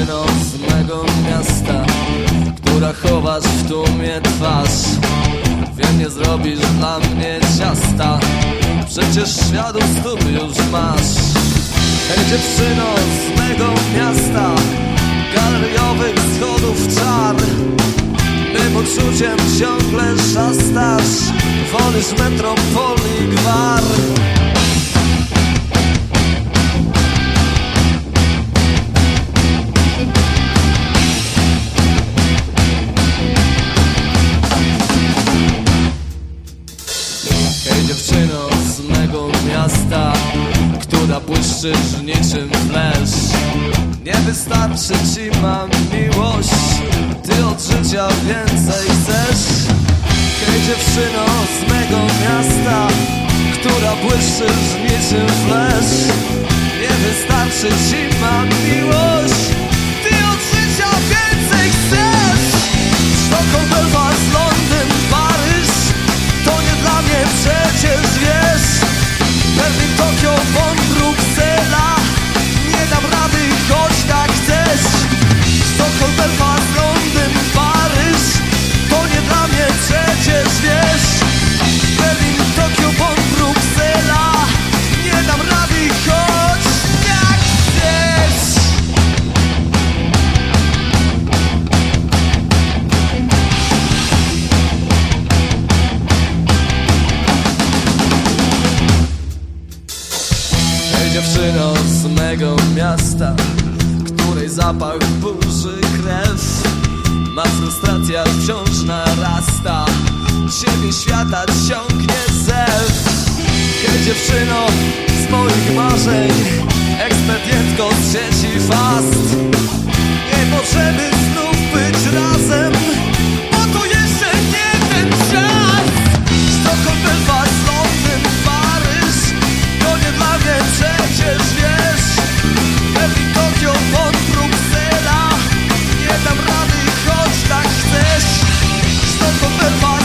dziewczyną z mego miasta Która chowasz w tłumie twarz. Wiem, nie zrobisz dla mnie ciasta Przecież świadów stóp już masz. Hej dziewczyno z mego miasta Galeriowych schodów czar. Tym uczuciem ciągle szastasz Wolisz metropolii gwar Która błyszczysz niczym flash Nie wystarczy ci mam miłość Ty od życia więcej chcesz. Hej dziewczyno z mego miasta Która błyszczysz niczym flash Nie wystarczy ci mam miłość dziewczyno z mego miasta Której zapach burzy krew. Ma frustracja wciąż narasta Ciebie świata ciągnie zew. Hej dziewczyno z moich marzeń Ekspedientko z sieci fast Nie Come the fire.